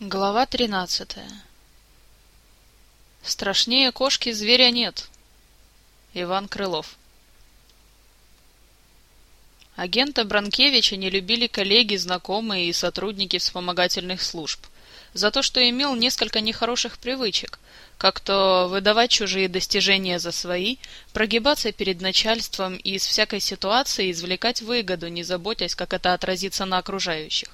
Глава тринадцатая Страшнее кошки зверя нет. Иван Крылов Агента Бранкевича не любили коллеги, знакомые и сотрудники вспомогательных служб за то, что имел несколько нехороших привычек, как то выдавать чужие достижения за свои, прогибаться перед начальством и из всякой ситуации извлекать выгоду, не заботясь, как это отразится на окружающих.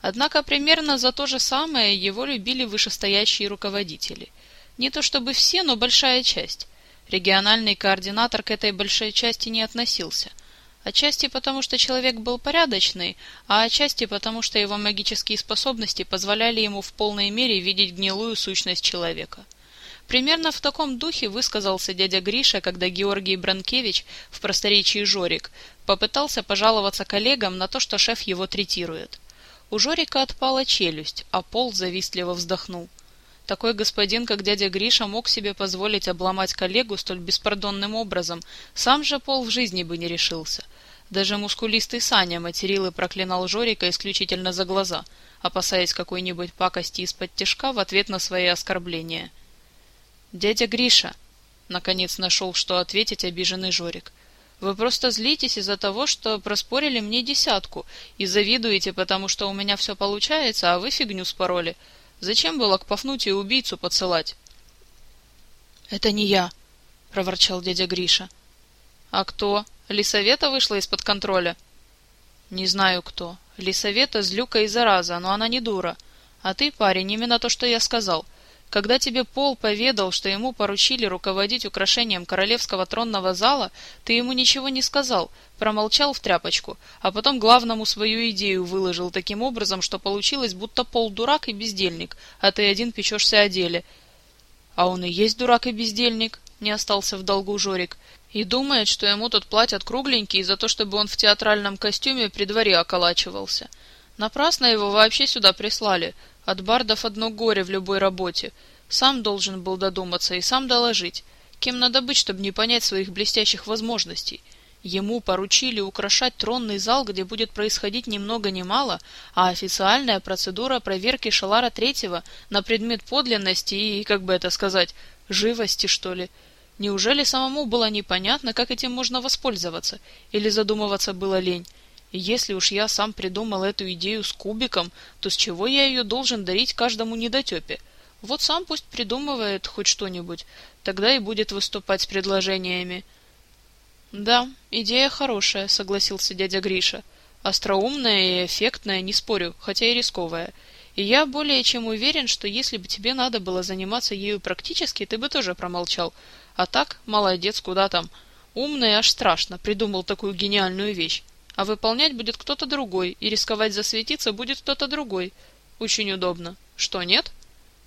Однако примерно за то же самое его любили вышестоящие руководители. Не то чтобы все, но большая часть. Региональный координатор к этой большой части не относился. Отчасти потому, что человек был порядочный, а отчасти потому, что его магические способности позволяли ему в полной мере видеть гнилую сущность человека. Примерно в таком духе высказался дядя Гриша, когда Георгий Бранкевич, в просторечии Жорик, попытался пожаловаться коллегам на то, что шеф его третирует. У Жорика отпала челюсть, а Пол завистливо вздохнул. Такой господин, как дядя Гриша, мог себе позволить обломать коллегу столь беспардонным образом, сам же Пол в жизни бы не решился. Даже мускулистый Саня материл и проклинал Жорика исключительно за глаза, опасаясь какой-нибудь пакости из-под тяжка в ответ на свои оскорбления. «Дядя Гриша!» — наконец нашел, что ответить обиженный Жорик. Вы просто злитесь из-за того, что проспорили мне десятку, и завидуете, потому что у меня все получается, а вы фигню спороли. Зачем было к Пафнутию убийцу подсылать? — Это не я, — проворчал дядя Гриша. — А кто? Лисовета вышла из-под контроля? — Не знаю кто. Лисовета злюка и зараза, но она не дура. А ты, парень, именно то, что я сказал — когда тебе Пол поведал, что ему поручили руководить украшением королевского тронного зала, ты ему ничего не сказал, промолчал в тряпочку, а потом главному свою идею выложил таким образом, что получилось, будто Пол дурак и бездельник, а ты один печешься о деле. А он и есть дурак и бездельник, не остался в долгу Жорик, и думает, что ему тут платят кругленькие за то, чтобы он в театральном костюме при дворе околачивался. Напрасно его вообще сюда прислали, от бардов одно горе в любой работе. Сам должен был додуматься и сам доложить. Кем надо быть, чтобы не понять своих блестящих возможностей? Ему поручили украшать тронный зал, где будет происходить ни много ни мало, а официальная процедура проверки Шалара Третьего на предмет подлинности и, как бы это сказать, живости, что ли. Неужели самому было непонятно, как этим можно воспользоваться? Или задумываться было лень? Если уж я сам придумал эту идею с кубиком, то с чего я ее должен дарить каждому недотепе? Вот сам пусть придумывает хоть что-нибудь, тогда и будет выступать с предложениями. Да, идея хорошая, согласился дядя Гриша. Остроумная и эффектная, не спорю, хотя и рисковая. И я более чем уверен, что если бы тебе надо было заниматься ею практически, ты бы тоже промолчал. А так, молодец, куда там. Умный аж страшно, придумал такую гениальную вещь а выполнять будет кто-то другой, и рисковать засветиться будет кто-то другой. Очень удобно. Что, нет?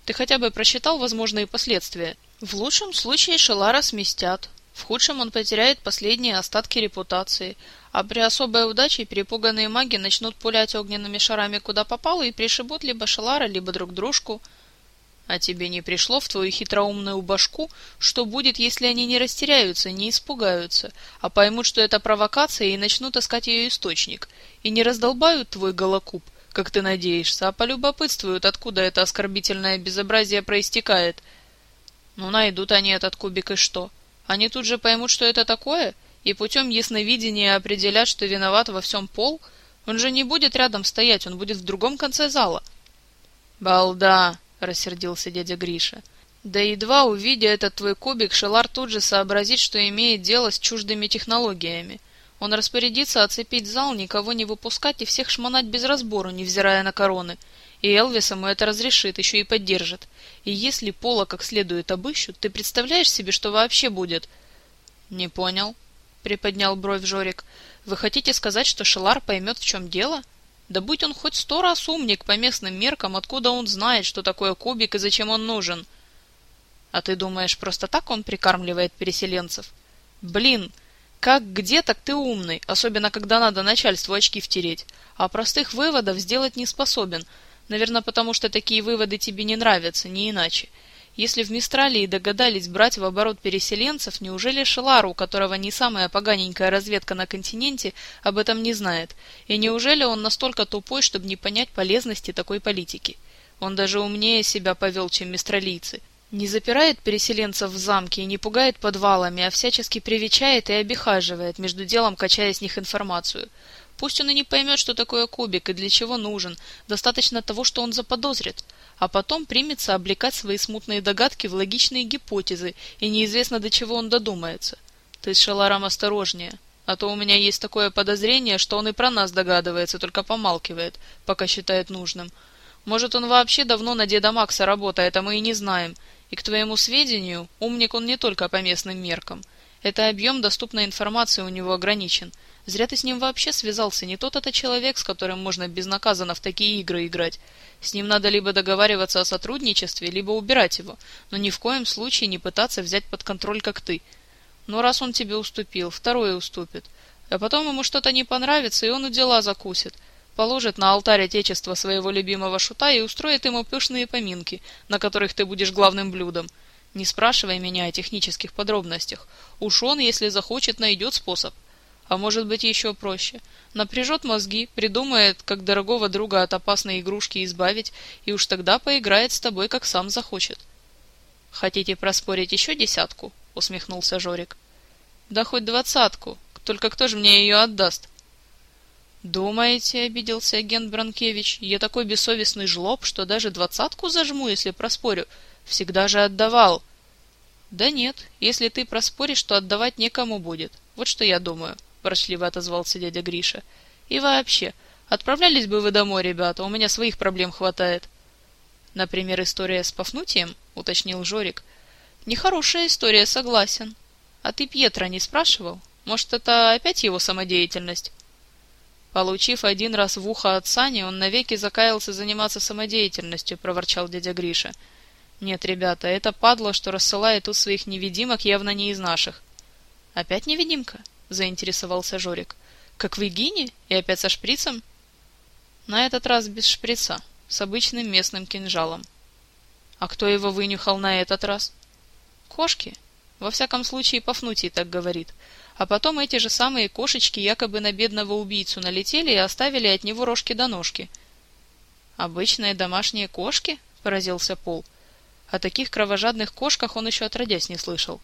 Ты хотя бы просчитал возможные последствия? В лучшем случае Шелара сместят, в худшем он потеряет последние остатки репутации, а при особой удаче перепуганные маги начнут пулять огненными шарами куда попало и пришибут либо Шелара, либо друг дружку. А тебе не пришло в твою хитроумную башку, что будет, если они не растеряются, не испугаются, а поймут, что это провокация и начнут искать ее источник, и не раздолбают твой голокуб, как ты надеешься, а полюбопытствуют, откуда это оскорбительное безобразие проистекает. Ну, найдут они этот кубик и что? Они тут же поймут, что это такое, и путем ясновидения определят, что виноват во всем пол? Он же не будет рядом стоять, он будет в другом конце зала. Балда! Рассердился дядя Гриша. Да едва увидя этот твой кубик, Шелар тут же сообразит, что имеет дело с чуждыми технологиями. Он распорядится оцепить зал, никого не выпускать и всех шмонать без разбору, невзирая на короны. И Элвис ему это разрешит, еще и поддержит. И если Пола как следует обыщут, ты представляешь себе, что вообще будет? — Не понял, — приподнял бровь Жорик. — Вы хотите сказать, что Шелар поймет, в чем дело? — да будь он хоть сто раз умник по местным меркам, откуда он знает, что такое кубик и зачем он нужен? А ты думаешь, просто так он прикармливает переселенцев? Блин, как где, так ты умный, особенно когда надо начальству очки втереть. А простых выводов сделать не способен. Наверное, потому что такие выводы тебе не нравятся, не иначе. Если в Мистралии догадались брать в оборот переселенцев, неужели Шелару, у которого не самая поганенькая разведка на континенте, об этом не знает? И неужели он настолько тупой, чтобы не понять полезности такой политики? Он даже умнее себя повел, чем мистралийцы. Не запирает переселенцев в замке и не пугает подвалами, а всячески привечает и обихаживает, между делом качая с них информацию. Пусть он и не поймет, что такое кубик и для чего нужен, достаточно того, что он заподозрит, а потом примется облекать свои смутные догадки в логичные гипотезы, и неизвестно, до чего он додумается. Ты с Шаларом осторожнее, а то у меня есть такое подозрение, что он и про нас догадывается, только помалкивает, пока считает нужным. Может, он вообще давно на деда Макса работает, а мы и не знаем, и, к твоему сведению, умник он не только по местным меркам. Это объем доступной информации у него ограничен. Зря ты с ним вообще связался, не тот это человек, с которым можно безнаказанно в такие игры играть. С ним надо либо договариваться о сотрудничестве, либо убирать его, но ни в коем случае не пытаться взять под контроль, как ты. Но раз он тебе уступил, второй уступит. А потом ему что-то не понравится, и он у дела закусит положит на алтарь отечества своего любимого шута и устроит ему пышные поминки, на которых ты будешь главным блюдом. Не спрашивай меня о технических подробностях. Уж он, если захочет, найдет способ. А может быть еще проще. Напряжет мозги, придумает, как дорогого друга от опасной игрушки избавить, и уж тогда поиграет с тобой, как сам захочет. «Хотите проспорить еще десятку?» — усмехнулся Жорик. «Да хоть двадцатку. Только кто же мне ее отдаст?» «Думаете, — обиделся агент Бранкевич, — я такой бессовестный жлоб, что даже двадцатку зажму, если проспорю? Всегда же отдавал!» «Да нет, если ты проспоришь, то отдавать некому будет. Вот что я думаю», — ворчливо отозвался дядя Гриша. «И вообще, отправлялись бы вы домой, ребята, у меня своих проблем хватает». «Например, история с Пафнутием?» — уточнил Жорик. «Нехорошая история, согласен. А ты Пьетро не спрашивал? Может, это опять его самодеятельность?» Получив один раз в ухо от Сани, он навеки закаялся заниматься самодеятельностью, проворчал дядя Гриша. Нет, ребята, это падла, что рассылает тут своих невидимок, явно не из наших. Опять невидимка? Заинтересовался Жорик. Как в Игине? И опять со шприцем? На этот раз без шприца, с обычным местным кинжалом. А кто его вынюхал на этот раз? Кошки. Во всяком случае, Пафнутий так говорит. А потом эти же самые кошечки якобы на бедного убийцу налетели и оставили от него рожки до ножки. «Обычные домашние кошки?» — поразился Пол. О таких кровожадных кошках он еще отродясь не слышал.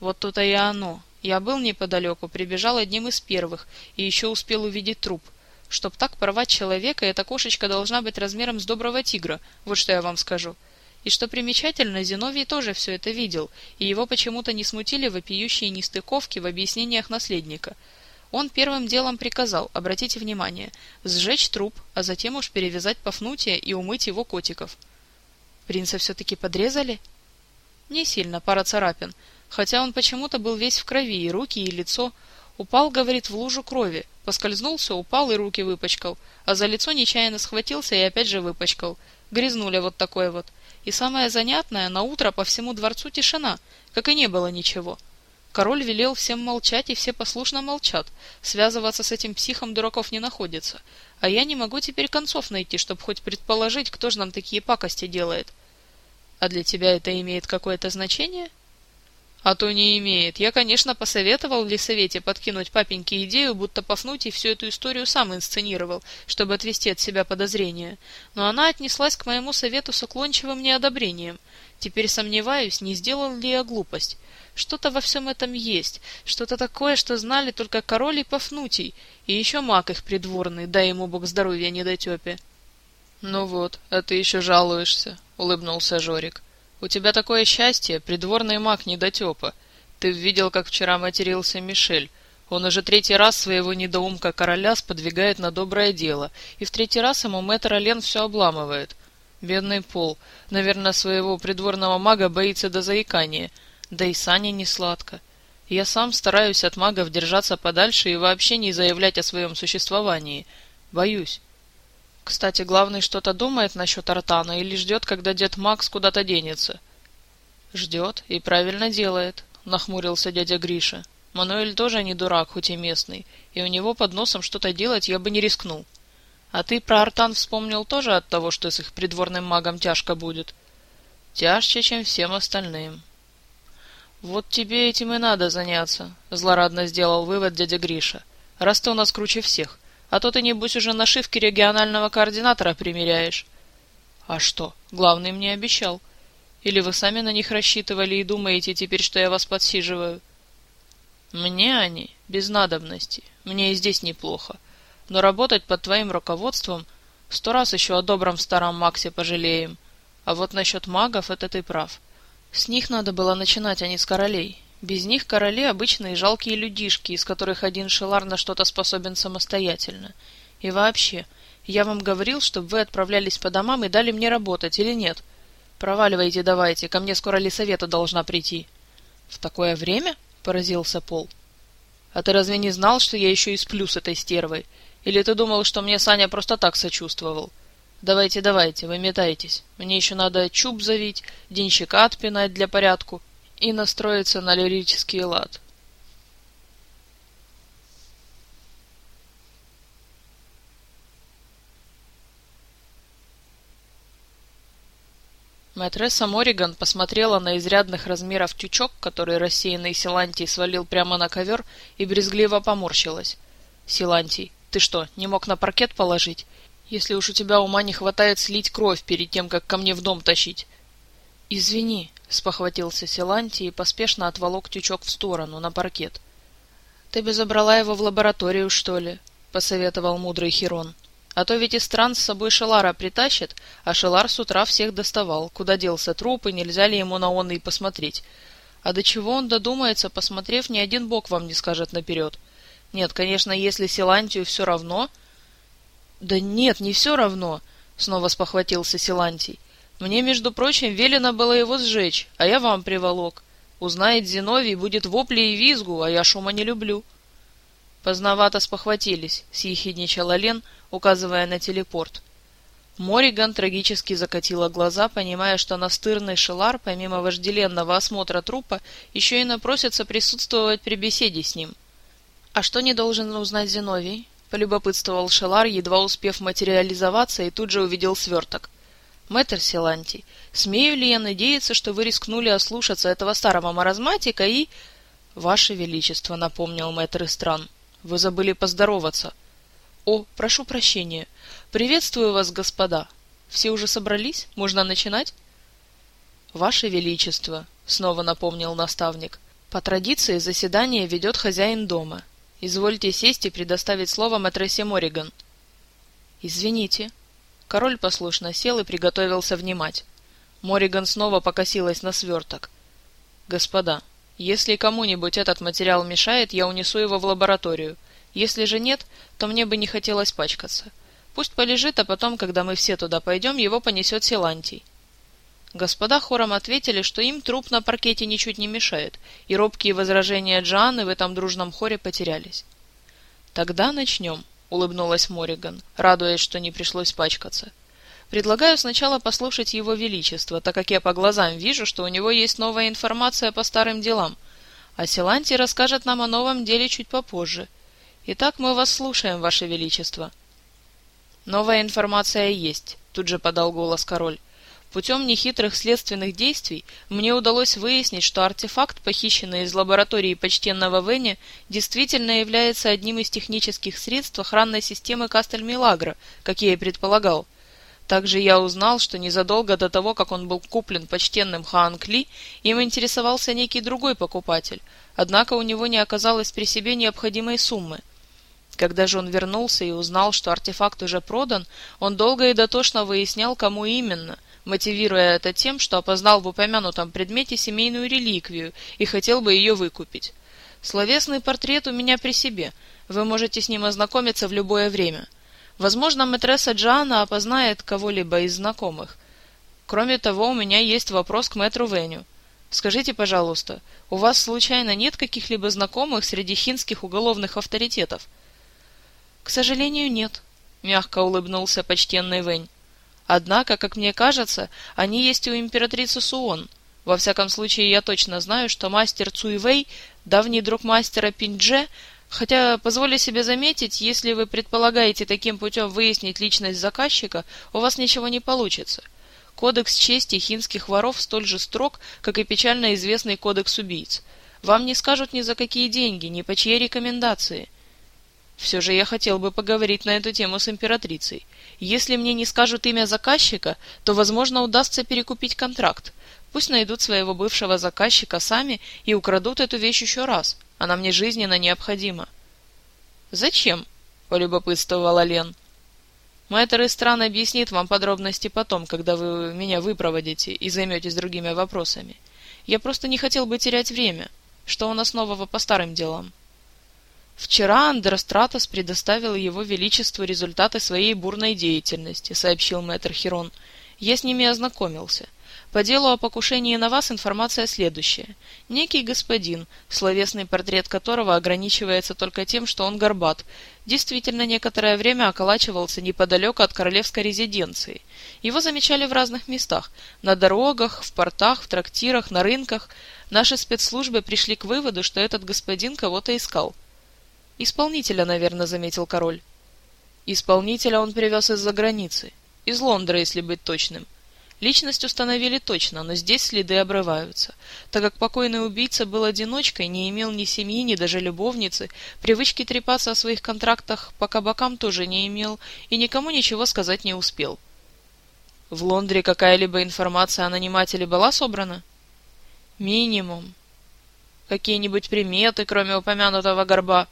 Вот тут-то и оно. Я был неподалеку, прибежал одним из первых и еще успел увидеть труп. Чтоб так порвать человека, эта кошечка должна быть размером с доброго тигра, вот что я вам скажу. И что примечательно, Зиновий тоже все это видел, и его почему-то не смутили вопиющие нестыковки в объяснениях наследника. Он первым делом приказал, обратите внимание, сжечь труп, а затем уж перевязать Пафнутия и умыть его котиков. Принца все-таки подрезали? Не сильно, пара царапин, хотя он почему-то был весь в крови, и руки, и лицо. Упал, говорит, в лужу крови, поскользнулся, упал и руки выпачкал, а за лицо нечаянно схватился и опять же выпачкал. Грязнуля вот такой вот. И самое занятное, на утро по всему дворцу тишина, как и не было ничего. Король велел всем молчать, и все послушно молчат. Связываться с этим психом дураков не находится. А я не могу теперь концов найти, чтобы хоть предположить, кто же нам такие пакости делает. А для тебя это имеет какое-то значение? А то не имеет. Я, конечно, посоветовал Лисовете подкинуть папеньке идею, будто Пафнутий всю эту историю сам инсценировал, чтобы отвести от себя подозрения. Но она отнеслась к моему совету с уклончивым неодобрением. Теперь сомневаюсь, не сделал ли я глупость. Что-то во всем этом есть, что-то такое, что знали только король и Пафнутий, и еще маг их придворный, дай ему бог здоровья недотепе. — Ну вот, а ты еще жалуешься, — улыбнулся Жорик. У тебя такое счастье, придворный маг недотепа. Ты видел, как вчера матерился Мишель. Он уже третий раз своего недоумка короля сподвигает на доброе дело, и в третий раз ему мэтр Олен все обламывает. Бедный Пол, наверное, своего придворного мага боится до заикания, да и Саня не сладко. Я сам стараюсь от магов держаться подальше и вообще не заявлять о своем существовании. Боюсь. Кстати, главный что-то думает насчет Артана или ждет, когда дед Макс куда-то денется? Ждет и правильно делает, нахмурился дядя Гриша. Мануэль тоже не дурак, хоть и местный, и у него под носом что-то делать я бы не рискнул. А ты про Артан вспомнил тоже от того, что с их придворным магом тяжко будет? Тяжче, чем всем остальным. Вот тебе этим и надо заняться, злорадно сделал вывод дядя Гриша. Раз ты у нас круче всех. А то ты, небось, уже нашивки регионального координатора примеряешь. А что, главный мне обещал. Или вы сами на них рассчитывали и думаете теперь, что я вас подсиживаю? Мне они без надобности. Мне и здесь неплохо. Но работать под твоим руководством сто раз еще о добром старом Максе пожалеем. А вот насчет магов это ты прав. С них надо было начинать, а не с королей. Без них короли обычные жалкие людишки, из которых один шелар на что-то способен самостоятельно. И вообще, я вам говорил, чтобы вы отправлялись по домам и дали мне работать, или нет? Проваливайте давайте, ко мне скоро лесовета должна прийти. В такое время? Поразился Пол. А ты разве не знал, что я еще и сплю с этой стервой? Или ты думал, что мне Саня просто так сочувствовал? Давайте, давайте, вы метайтесь. Мне еще надо чуб завить, денщика отпинать для порядку и настроиться на лирический лад. Мэтресса Мориган посмотрела на изрядных размеров тючок, который рассеянный Силантий свалил прямо на ковер, и брезгливо поморщилась. «Силантий, ты что, не мог на паркет положить? Если уж у тебя ума не хватает слить кровь перед тем, как ко мне в дом тащить». «Извини», — спохватился Силантий и поспешно отволок тючок в сторону, на паркет. «Ты бы забрала его в лабораторию, что ли?» — посоветовал мудрый Хирон. А то ведь из стран с собой Шелара притащит, а Шелар с утра всех доставал. Куда делся труп, и нельзя ли ему на он и посмотреть? А до чего он додумается, посмотрев, ни один бог вам не скажет наперед. Нет, конечно, если Силантию все равно... Да нет, не все равно, снова спохватился Силантий. Мне, между прочим, велено было его сжечь, а я вам приволок. Узнает Зиновий, будет вопли и визгу, а я шума не люблю. Поздновато спохватились, съехидничала Лен, указывая на телепорт. Мориган трагически закатила глаза, понимая, что настырный Шелар, помимо вожделенного осмотра трупа, еще и напросится присутствовать при беседе с ним. «А что не должен узнать Зиновий?» — полюбопытствовал Шелар, едва успев материализоваться, и тут же увидел сверток. «Мэтр Силанти, смею ли я надеяться, что вы рискнули ослушаться этого старого маразматика и...» «Ваше Величество», — напомнил мэтр Истран, — «вы забыли поздороваться». О, прошу прощения. Приветствую вас, господа. Все уже собрались? Можно начинать? Ваше Величество, снова напомнил наставник, по традиции заседание ведет хозяин дома. Извольте сесть и предоставить слово матрессе Мориган. Извините. Король послушно сел и приготовился внимать. Мориган снова покосилась на сверток. Господа, если кому-нибудь этот материал мешает, я унесу его в лабораторию. Если же нет, то мне бы не хотелось пачкаться. Пусть полежит, а потом, когда мы все туда пойдем, его понесет Силантий. Господа хором ответили, что им труп на паркете ничуть не мешает, и робкие возражения Джоанны в этом дружном хоре потерялись. «Тогда начнем», — улыбнулась Мориган, радуясь, что не пришлось пачкаться. «Предлагаю сначала послушать его величество, так как я по глазам вижу, что у него есть новая информация по старым делам, а Силантий расскажет нам о новом деле чуть попозже, Итак, мы вас слушаем, ваше величество. Новая информация есть, тут же подал голос король. Путем нехитрых следственных действий мне удалось выяснить, что артефакт, похищенный из лаборатории почтенного Вене, действительно является одним из технических средств охранной системы Кастель-Милагро, как я и предполагал. Также я узнал, что незадолго до того, как он был куплен почтенным Хаан Кли, им интересовался некий другой покупатель, однако у него не оказалось при себе необходимой суммы – когда же он вернулся и узнал, что артефакт уже продан, он долго и дотошно выяснял, кому именно, мотивируя это тем, что опознал в упомянутом предмете семейную реликвию и хотел бы ее выкупить. Словесный портрет у меня при себе, вы можете с ним ознакомиться в любое время. Возможно, мэтресса Джоанна опознает кого-либо из знакомых. Кроме того, у меня есть вопрос к мэтру Веню. Скажите, пожалуйста, у вас случайно нет каких-либо знакомых среди хинских уголовных авторитетов? «К сожалению, нет», — мягко улыбнулся почтенный Вэнь. «Однако, как мне кажется, они есть у императрицы Суон. Во всяком случае, я точно знаю, что мастер Цуйвэй — давний друг мастера Пиндже, хотя, позволю себе заметить, если вы предполагаете таким путем выяснить личность заказчика, у вас ничего не получится». Кодекс чести хинских воров столь же строг, как и печально известный кодекс убийц. Вам не скажут ни за какие деньги, ни по чьей рекомендации. Все же я хотел бы поговорить на эту тему с императрицей. Если мне не скажут имя заказчика, то, возможно, удастся перекупить контракт. Пусть найдут своего бывшего заказчика сами и украдут эту вещь еще раз. Она мне жизненно необходима. «Зачем?» — полюбопытствовала Лен. «Мэтр Истран объяснит вам подробности потом, когда вы меня выпроводите и займетесь другими вопросами. Я просто не хотел бы терять время. Что у нас нового по старым делам?» «Вчера Андростратос предоставил его величеству результаты своей бурной деятельности», — сообщил мэтр Хирон. «Я с ними ознакомился. По делу о покушении на вас информация следующая. Некий господин, словесный портрет которого ограничивается только тем, что он горбат, действительно некоторое время околачивался неподалеку от королевской резиденции. Его замечали в разных местах – на дорогах, в портах, в трактирах, на рынках. Наши спецслужбы пришли к выводу, что этот господин кого-то искал – «Исполнителя, наверное», — заметил король. «Исполнителя он привез из-за границы. Из Лондра, если быть точным. Личность установили точно, но здесь следы обрываются. Так как покойный убийца был одиночкой, не имел ни семьи, ни даже любовницы, привычки трепаться о своих контрактах по кабакам тоже не имел и никому ничего сказать не успел. В Лондре какая-либо информация о нанимателе была собрана? Минимум. Какие-нибудь приметы, кроме упомянутого горба?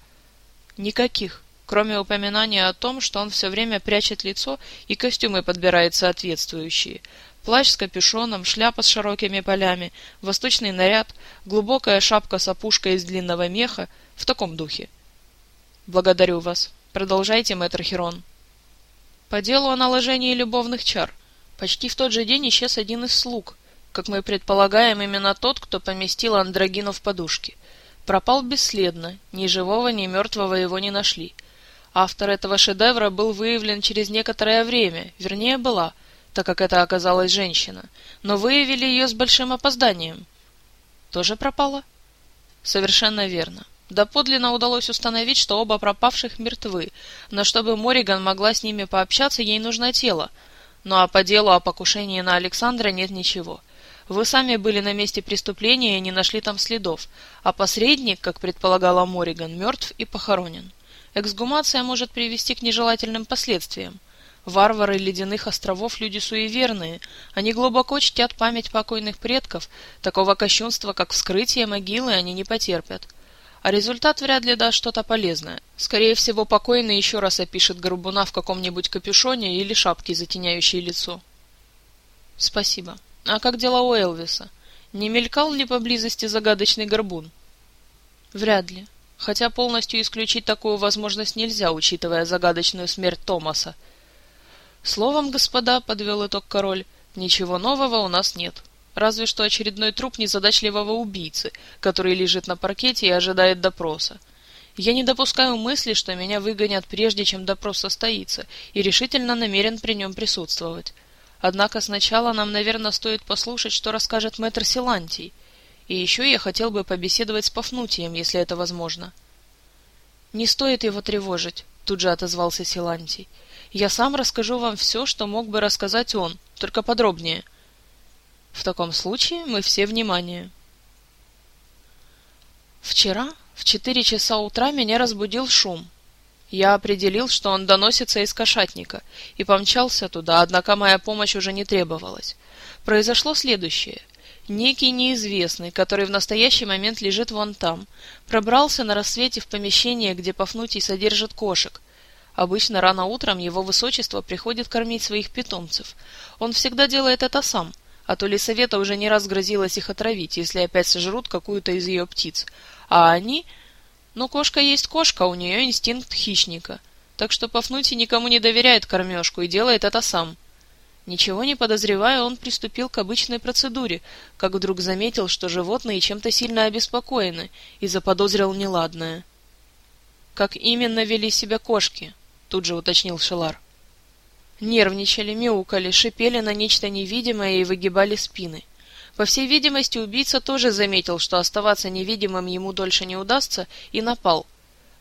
Никаких, кроме упоминания о том, что он все время прячет лицо и костюмы подбирает соответствующие. Плащ с капюшоном, шляпа с широкими полями, восточный наряд, глубокая шапка с опушкой из длинного меха, в таком духе. Благодарю вас. Продолжайте, мэтр Херон. По делу о наложении любовных чар. Почти в тот же день исчез один из слуг, как мы предполагаем, именно тот, кто поместил Андрогину в подушке. Пропал бесследно, ни живого, ни мертвого его не нашли. Автор этого шедевра был выявлен через некоторое время, вернее была, так как это оказалась женщина, но выявили ее с большим опозданием. Тоже пропала? Совершенно верно. Доподлинно удалось установить, что оба пропавших мертвы, но чтобы Мориган могла с ними пообщаться, ей нужно тело. Ну а по делу о покушении на Александра нет ничего — вы сами были на месте преступления и не нашли там следов, а посредник, как предполагала Мориган, мертв и похоронен. Эксгумация может привести к нежелательным последствиям. Варвары ледяных островов люди суеверные, они глубоко чтят память покойных предков, такого кощунства, как вскрытие могилы, они не потерпят. А результат вряд ли даст что-то полезное. Скорее всего, покойный еще раз опишет горбуна в каком-нибудь капюшоне или шапке, затеняющей лицо. Спасибо. А как дела у Элвиса? Не мелькал ли поблизости загадочный горбун? Вряд ли. Хотя полностью исключить такую возможность нельзя, учитывая загадочную смерть Томаса. Словом, господа, подвел итог король, ничего нового у нас нет. Разве что очередной труп незадачливого убийцы, который лежит на паркете и ожидает допроса. Я не допускаю мысли, что меня выгонят прежде, чем допрос состоится, и решительно намерен при нем присутствовать. Однако сначала нам, наверное, стоит послушать, что расскажет мэтр Силантий. И еще я хотел бы побеседовать с Пафнутием, если это возможно. «Не стоит его тревожить», — тут же отозвался Силантий. «Я сам расскажу вам все, что мог бы рассказать он, только подробнее». «В таком случае мы все внимание». Вчера в четыре часа утра меня разбудил шум, я определил, что он доносится из кошатника, и помчался туда, однако моя помощь уже не требовалась. Произошло следующее. Некий неизвестный, который в настоящий момент лежит вон там, пробрался на рассвете в помещение, где Пафнутий содержит кошек. Обычно рано утром его высочество приходит кормить своих питомцев. Он всегда делает это сам, а то Лисовета уже не раз грозилось их отравить, если опять сожрут какую-то из ее птиц. А они но кошка есть кошка, у нее инстинкт хищника. Так что Пафнутий никому не доверяет кормежку и делает это сам. Ничего не подозревая, он приступил к обычной процедуре, как вдруг заметил, что животные чем-то сильно обеспокоены, и заподозрил неладное. «Как именно вели себя кошки?» — тут же уточнил Шелар. Нервничали, мяукали, шипели на нечто невидимое и выгибали спины. По всей видимости, убийца тоже заметил, что оставаться невидимым ему дольше не удастся, и напал.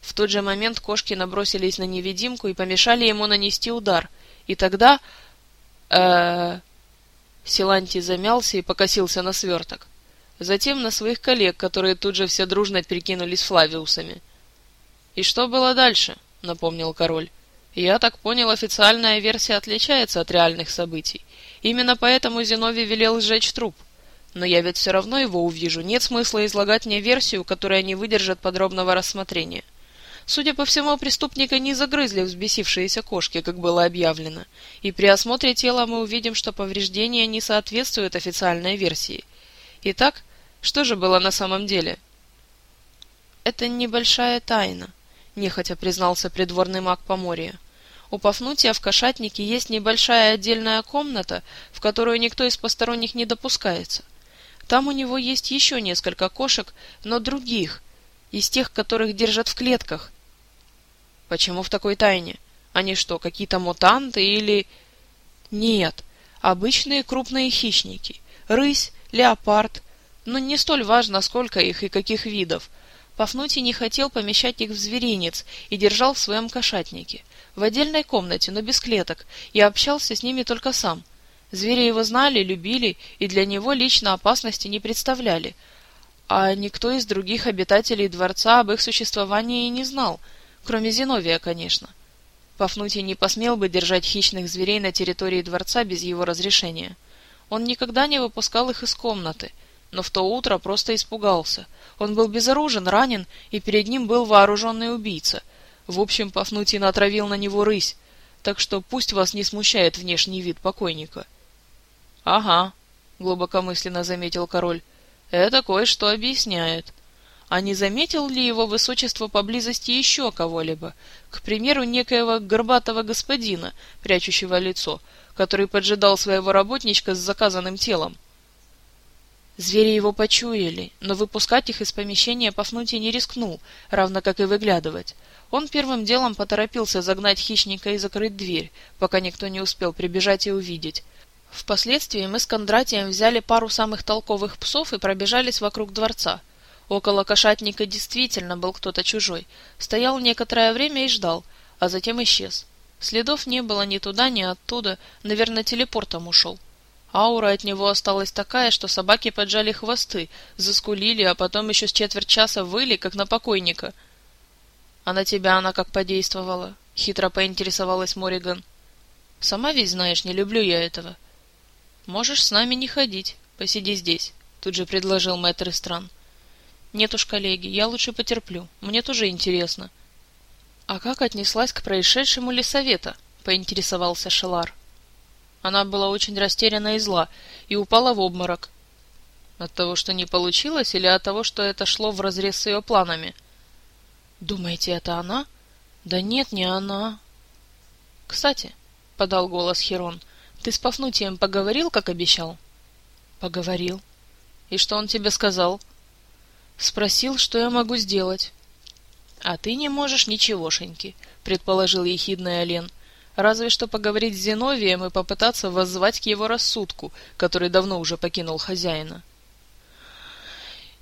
В тот же момент кошки набросились на невидимку и помешали ему нанести удар. И тогда... э Силантий замялся и покосился на сверток. Затем на своих коллег, которые тут же все дружно перекинулись флавиусами. «И что было дальше?» напомнил король. Я так понял, официальная версия отличается от реальных событий. Именно поэтому Зиновий велел сжечь труп. Но я ведь все равно его увижу. Нет смысла излагать мне версию, которая не выдержит подробного рассмотрения. Судя по всему, преступника не загрызли взбесившиеся кошки, как было объявлено, и при осмотре тела мы увидим, что повреждения не соответствуют официальной версии. Итак, что же было на самом деле? Это небольшая тайна, нехотя признался придворный маг Поморья. У Пафнутия в кошатнике есть небольшая отдельная комната, в которую никто из посторонних не допускается. Там у него есть еще несколько кошек, но других, из тех, которых держат в клетках. Почему в такой тайне? Они что, какие-то мутанты или... Нет, обычные крупные хищники. Рысь, леопард. Но не столь важно, сколько их и каких видов. Пафнутий не хотел помещать их в зверинец и держал в своем кошатнике. В отдельной комнате, но без клеток, и общался с ними только сам. Звери его знали, любили и для него лично опасности не представляли. А никто из других обитателей дворца об их существовании и не знал, кроме Зиновия, конечно. Пафнутий не посмел бы держать хищных зверей на территории дворца без его разрешения. Он никогда не выпускал их из комнаты, но в то утро просто испугался. Он был безоружен, ранен, и перед ним был вооруженный убийца. В общем, Пафнутий натравил на него рысь, так что пусть вас не смущает внешний вид покойника. — Ага, — глубокомысленно заметил король, — это кое-что объясняет. А не заметил ли его высочество поблизости еще кого-либо? К примеру, некоего горбатого господина, прячущего лицо, который поджидал своего работничка с заказанным телом. Звери его почуяли, но выпускать их из помещения Пафнутий не рискнул, равно как и выглядывать. Он первым делом поторопился загнать хищника и закрыть дверь, пока никто не успел прибежать и увидеть. Впоследствии мы с Кондратием взяли пару самых толковых псов и пробежались вокруг дворца. Около кошатника действительно был кто-то чужой. Стоял некоторое время и ждал, а затем исчез. Следов не было ни туда, ни оттуда, наверное, телепортом ушел. Аура от него осталась такая, что собаки поджали хвосты, заскулили, а потом еще с четверть часа выли, как на покойника. — А на тебя она как подействовала? — хитро поинтересовалась Мориган. — Сама ведь знаешь, не люблю я этого. «Можешь с нами не ходить. Посиди здесь», — тут же предложил мэтр стран. «Нет уж, коллеги, я лучше потерплю. Мне тоже интересно». «А как отнеслась к происшедшему лесовета?» — поинтересовался Шелар. Она была очень растеряна и зла, и упала в обморок. От того, что не получилось, или от того, что это шло вразрез с ее планами? «Думаете, это она?» «Да нет, не она». «Кстати», — подал голос Херон, — ты с Пафнутием поговорил, как обещал? Поговорил. И что он тебе сказал? Спросил, что я могу сделать. А ты не можешь ничегошеньки, предположил ехидный Олен. Разве что поговорить с Зиновием и попытаться воззвать к его рассудку, который давно уже покинул хозяина.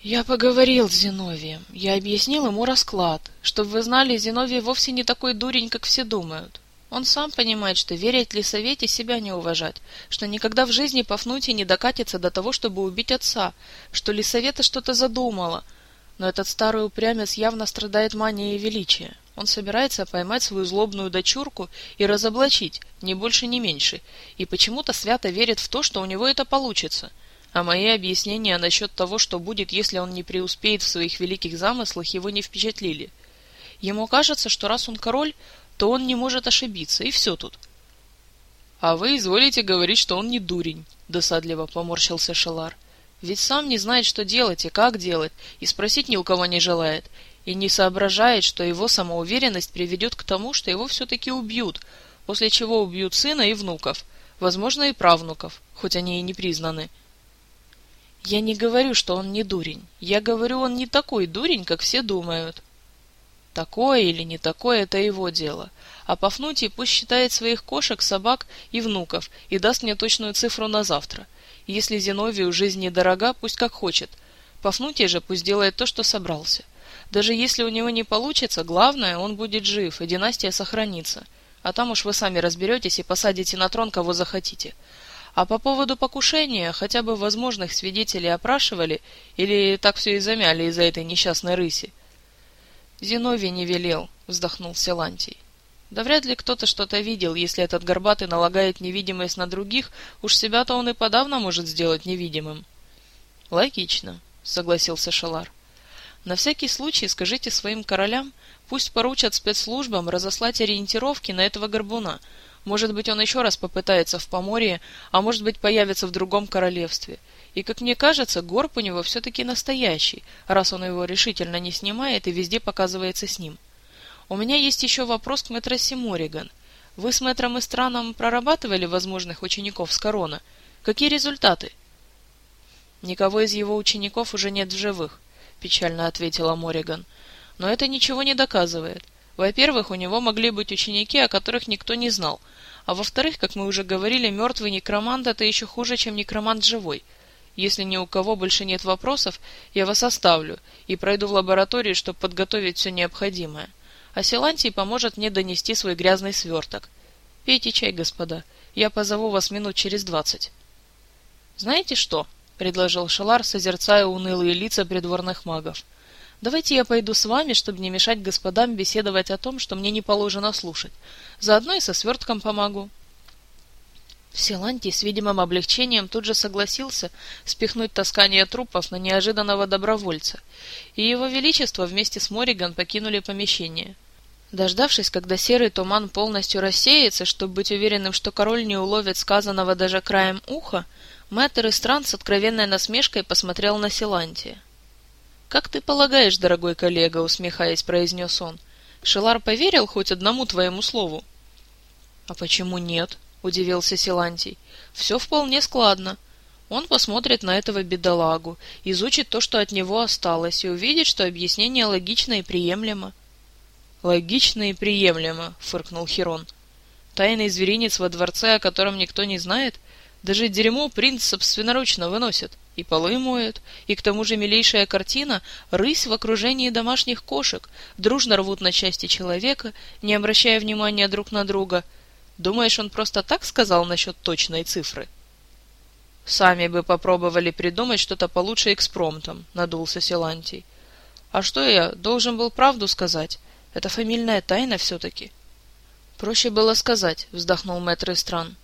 Я поговорил с Зиновием. Я объяснил ему расклад. Чтобы вы знали, Зиновий вовсе не такой дурень, как все думают. Он сам понимает, что верить Лисовете себя не уважать, что никогда в жизни Пафнутий не докатится до того, чтобы убить отца, что Лисовета что-то задумала. Но этот старый упрямец явно страдает манией величия. Он собирается поймать свою злобную дочурку и разоблачить, ни больше, ни меньше, и почему-то свято верит в то, что у него это получится. А мои объяснения насчет того, что будет, если он не преуспеет в своих великих замыслах, его не впечатлили. Ему кажется, что раз он король, то он не может ошибиться, и все тут. — А вы изволите говорить, что он не дурень, — досадливо поморщился Шалар. — Ведь сам не знает, что делать и как делать, и спросить ни у кого не желает, и не соображает, что его самоуверенность приведет к тому, что его все-таки убьют, после чего убьют сына и внуков, возможно, и правнуков, хоть они и не признаны. Я не говорю, что он не дурень. Я говорю, он не такой дурень, как все думают. Такое или не такое – это его дело. А Пафнутий пусть считает своих кошек, собак и внуков и даст мне точную цифру на завтра. Если Зиновию жизнь недорога, пусть как хочет. Пафнутий же пусть делает то, что собрался. Даже если у него не получится, главное, он будет жив, и династия сохранится. А там уж вы сами разберетесь и посадите на трон, кого захотите. А по поводу покушения, хотя бы возможных свидетелей опрашивали, или так все и замяли из-за этой несчастной рыси. Зиновий не велел, вздохнул Силантий. Да вряд ли кто-то что-то видел, если этот горбатый налагает невидимость на других, уж себя-то он и подавно может сделать невидимым. Логично, согласился Шалар. На всякий случай скажите своим королям, пусть поручат спецслужбам разослать ориентировки на этого горбуна. Может быть, он еще раз попытается в Поморье, а может быть, появится в другом королевстве. И, как мне кажется, горб у него все-таки настоящий, раз он его решительно не снимает и везде показывается с ним. У меня есть еще вопрос к мэтрессе Мориган. Вы с мэтром и страном прорабатывали возможных учеников с корона? Какие результаты? Никого из его учеников уже нет в живых, печально ответила Мориган. Но это ничего не доказывает. Во-первых, у него могли быть ученики, о которых никто не знал. А во-вторых, как мы уже говорили, мертвый некромант — это еще хуже, чем некромант живой — если ни у кого больше нет вопросов, я вас оставлю и пройду в лабораторию, чтобы подготовить все необходимое. А Силантий поможет мне донести свой грязный сверток. Пейте чай, господа. Я позову вас минут через двадцать. Знаете что? — предложил Шалар, созерцая унылые лица придворных магов. Давайте я пойду с вами, чтобы не мешать господам беседовать о том, что мне не положено слушать. Заодно и со свертком помогу. Силантий с видимым облегчением тут же согласился спихнуть таскание трупов на неожиданного добровольца, и его величество вместе с Мориган покинули помещение. Дождавшись, когда серый туман полностью рассеется, чтобы быть уверенным, что король не уловит сказанного даже краем уха, Мэтр из стран с откровенной насмешкой посмотрел на Силантия. «Как ты полагаешь, дорогой коллега?» — усмехаясь, произнес он. «Шелар поверил хоть одному твоему слову?» «А почему нет?» — удивился Силантий. «Все вполне складно. Он посмотрит на этого бедолагу, изучит то, что от него осталось, и увидит, что объяснение логично и приемлемо». «Логично и приемлемо», — фыркнул Хирон. «Тайный зверинец во дворце, о котором никто не знает? Даже дерьмо принц собственноручно выносит, и полы моет, и к тому же милейшая картина — рысь в окружении домашних кошек, дружно рвут на части человека, не обращая внимания друг на друга — Думаешь, он просто так сказал насчет точной цифры? Сами бы попробовали придумать что-то получше экспромтом, надулся Силантий. А что я, должен был правду сказать? Это фамильная тайна все-таки. Проще было сказать, вздохнул мэтр Стран.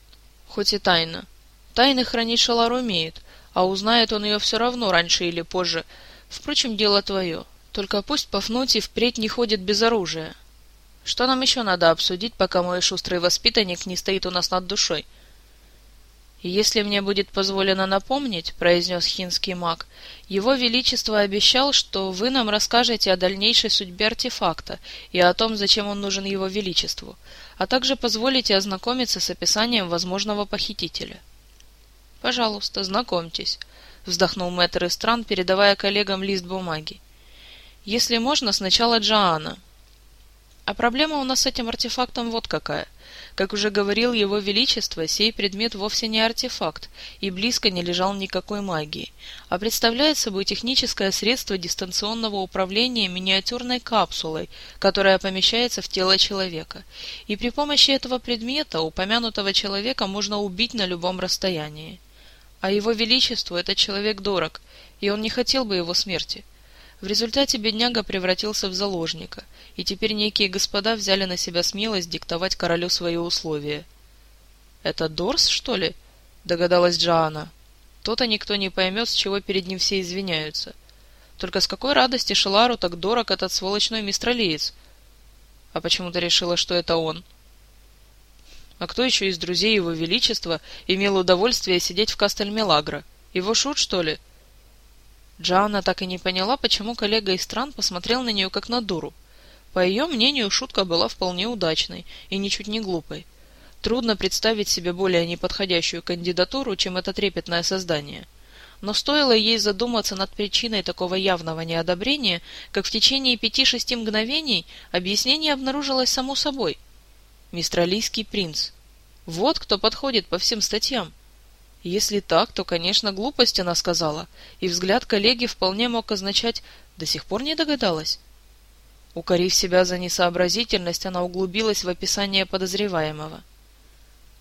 Хоть и тайна. Тайны хранить Шалар умеет, а узнает он ее все равно раньше или позже. Впрочем, дело твое. Только пусть Пафнутий впредь не ходит без оружия. Что нам еще надо обсудить, пока мой шустрый воспитанник не стоит у нас над душой? «Если мне будет позволено напомнить», — произнес хинский маг, — «его величество обещал, что вы нам расскажете о дальнейшей судьбе артефакта и о том, зачем он нужен его величеству, а также позволите ознакомиться с описанием возможного похитителя». «Пожалуйста, знакомьтесь», — вздохнул мэтр Истран, передавая коллегам лист бумаги. «Если можно, сначала Джоанна, а проблема у нас с этим артефактом вот какая. Как уже говорил его величество, сей предмет вовсе не артефакт и близко не лежал никакой магии, а представляет собой техническое средство дистанционного управления миниатюрной капсулой, которая помещается в тело человека. И при помощи этого предмета упомянутого человека можно убить на любом расстоянии. А его величеству этот человек дорог, и он не хотел бы его смерти. В результате бедняга превратился в заложника, и теперь некие господа взяли на себя смелость диктовать королю свои условия. «Это Дорс, что ли?» — догадалась Джоанна. То-то никто не поймет, с чего перед ним все извиняются. Только с какой радости Шелару так дорог этот сволочной мистралиец? А почему ты решила, что это он? А кто еще из друзей его величества имел удовольствие сидеть в Кастельмелагро? Его шут, что ли? Джоанна так и не поняла, почему коллега из стран посмотрел на нее как на дуру. По ее мнению, шутка была вполне удачной и ничуть не глупой. Трудно представить себе более неподходящую кандидатуру, чем это трепетное создание. Но стоило ей задуматься над причиной такого явного неодобрения, как в течение пяти-шести мгновений объяснение обнаружилось само собой. Мистралийский принц. Вот кто подходит по всем статьям. Если так, то, конечно, глупость она сказала, и взгляд коллеги вполне мог означать «до сих пор не догадалась». Укорив себя за несообразительность, она углубилась в описание подозреваемого.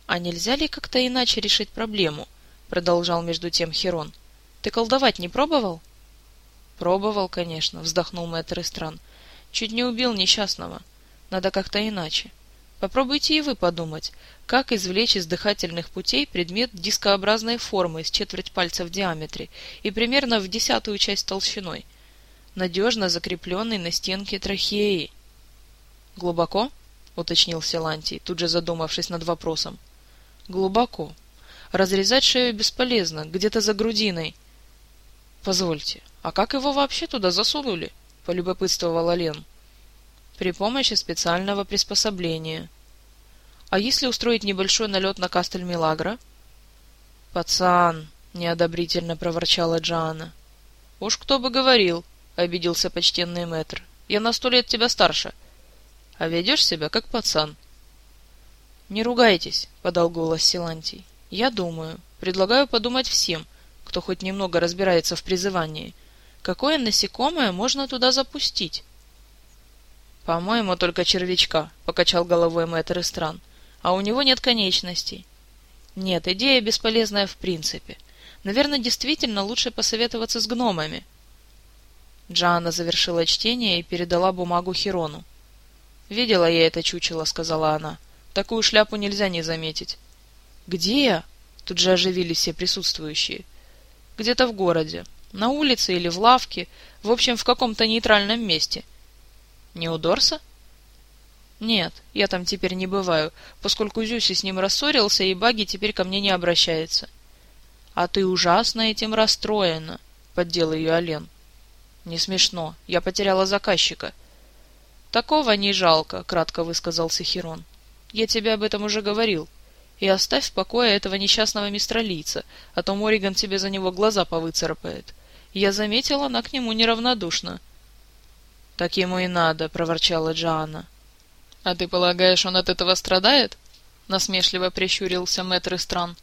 «А нельзя ли как-то иначе решить проблему?» — продолжал между тем Херон. «Ты колдовать не пробовал?» «Пробовал, конечно», — вздохнул мэтр Истран. «Чуть не убил несчастного. Надо как-то иначе. Попробуйте и вы подумать, как извлечь из дыхательных путей предмет дискообразной формы с четверть пальца в диаметре и примерно в десятую часть толщиной, надежно закрепленный на стенке трахеи. «Глубоко?» — уточнил Силантий, тут же задумавшись над вопросом. «Глубоко. Разрезать шею бесполезно, где-то за грудиной». «Позвольте, а как его вообще туда засунули?» — полюбопытствовала Лен. «При помощи специального приспособления». «А если устроить небольшой налет на Кастель Милагра?» «Пацан!» — неодобрительно проворчала Джоанна. «Уж кто бы говорил!» — обиделся почтенный мэтр. «Я на сто лет тебя старше!» а ведешь себя как пацан. «Не ругайтесь», — подал голос Силантий. «Я думаю, предлагаю подумать всем, кто хоть немного разбирается в призывании, какое насекомое можно туда запустить?» «По-моему, только червячка», — покачал головой мэтр Стран. «А у него нет конечностей». «Нет, идея бесполезная в принципе. Наверное, действительно лучше посоветоваться с гномами». Джоанна завершила чтение и передала бумагу Хирону. «Видела я это чучело», — сказала она. «Такую шляпу нельзя не заметить». «Где я?» — тут же оживились все присутствующие. «Где-то в городе. На улице или в лавке. В общем, в каком-то нейтральном месте». «Не у Дорса?» «Нет, я там теперь не бываю, поскольку Зюси с ним рассорился, и Баги теперь ко мне не обращается». «А ты ужасно этим расстроена», — поддел ее Олен. «Не смешно. Я потеряла заказчика». «Такого не жалко», — кратко высказался Хирон. «Я тебе об этом уже говорил. И оставь в покое этого несчастного мистралийца, а то Мориган тебе за него глаза повыцарапает. Я заметил, она к нему неравнодушна». «Так ему и надо», — проворчала Джоанна. «А ты полагаешь, он от этого страдает?» — насмешливо прищурился мэтр стран.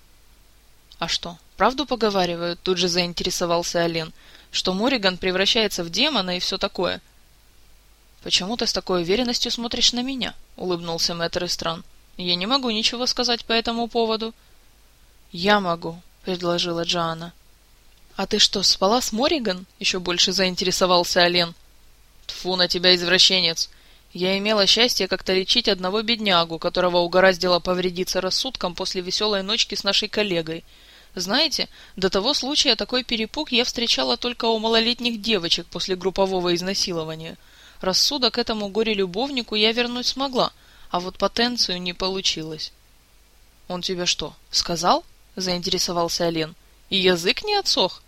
«А что, правду поговаривают?» — тут же заинтересовался Олен, что Мориган превращается в демона и все такое — «Почему ты с такой уверенностью смотришь на меня?» — улыбнулся мэтр Истран. «Я не могу ничего сказать по этому поводу». «Я могу», — предложила Джоанна. «А ты что, спала с Мориган?» — еще больше заинтересовался Олен. «Тьфу на тебя, извращенец! Я имела счастье как-то лечить одного беднягу, которого угораздило повредиться рассудком после веселой ночки с нашей коллегой. Знаете, до того случая такой перепуг я встречала только у малолетних девочек после группового изнасилования». Рассудок этому горе-любовнику я вернуть смогла, а вот потенцию не получилось. — Он тебе что, сказал? — заинтересовался Олен. — И язык не отсох?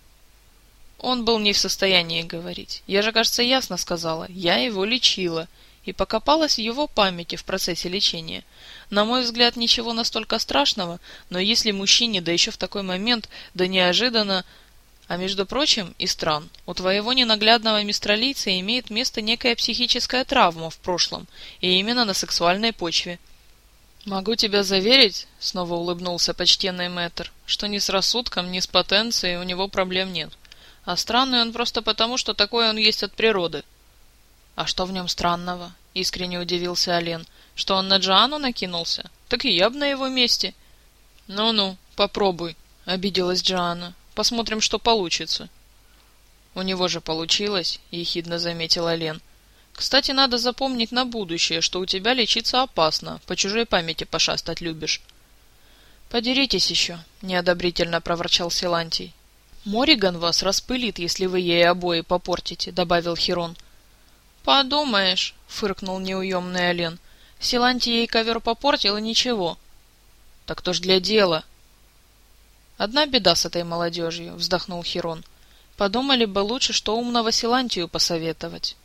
Он был не в состоянии говорить. Я же, кажется, ясно сказала. Я его лечила. И покопалась в его памяти в процессе лечения. На мой взгляд, ничего настолько страшного, но если мужчине, да еще в такой момент, да неожиданно а между прочим, и стран, у твоего ненаглядного мистралийца имеет место некая психическая травма в прошлом, и именно на сексуальной почве. «Могу тебя заверить», — снова улыбнулся почтенный мэтр, «что ни с рассудком, ни с потенцией у него проблем нет. А странный он просто потому, что такой он есть от природы». «А что в нем странного?» — искренне удивился Олен. «Что он на Джоанну накинулся? Так и я бы на его месте». «Ну-ну, попробуй», — обиделась Джоанна. Посмотрим, что получится. У него же получилось, ехидно заметила Лен. Кстати, надо запомнить на будущее, что у тебя лечиться опасно, по чужой памяти пошастать любишь. Подеритесь еще, неодобрительно проворчал Силантий. Мориган вас распылит, если вы ей обои попортите, добавил Хирон. Подумаешь, фыркнул неуемный Олен. Силантий ей ковер попортил и ничего. Так то ж для дела, «Одна беда с этой молодежью», — вздохнул Хирон. «Подумали бы лучше, что умного Силантию посоветовать».